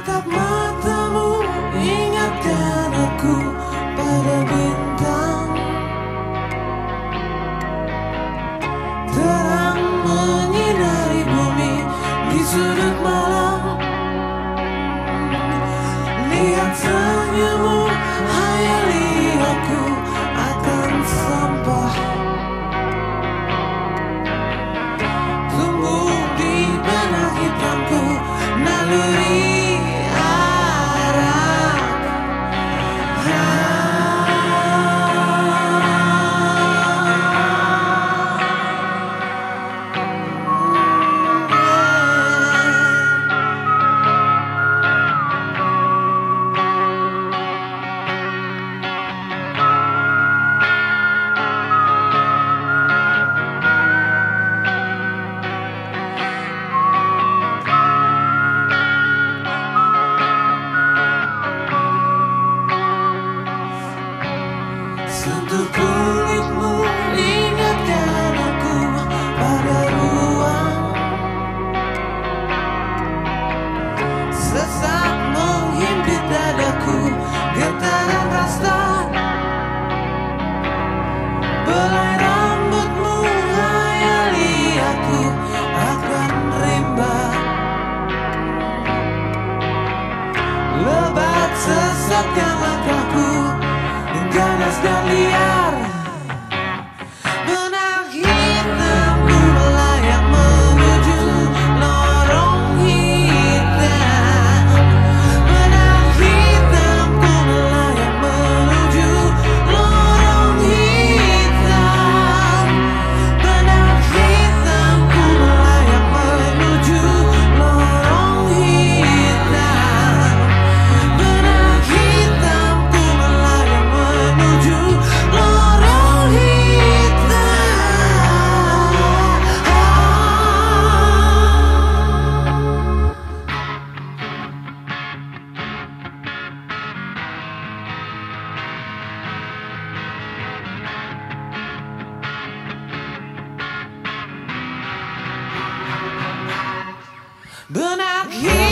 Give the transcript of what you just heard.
tatap matamu ingatkan aku. Sentuh kulitmu ingatkan aku pada ruang. Sesak menghimpit dadaku getaran rasa. Belai rambutmu hayali aku akan rimba. Lebat sesatkan langkahku hands down the aisle. But I can't.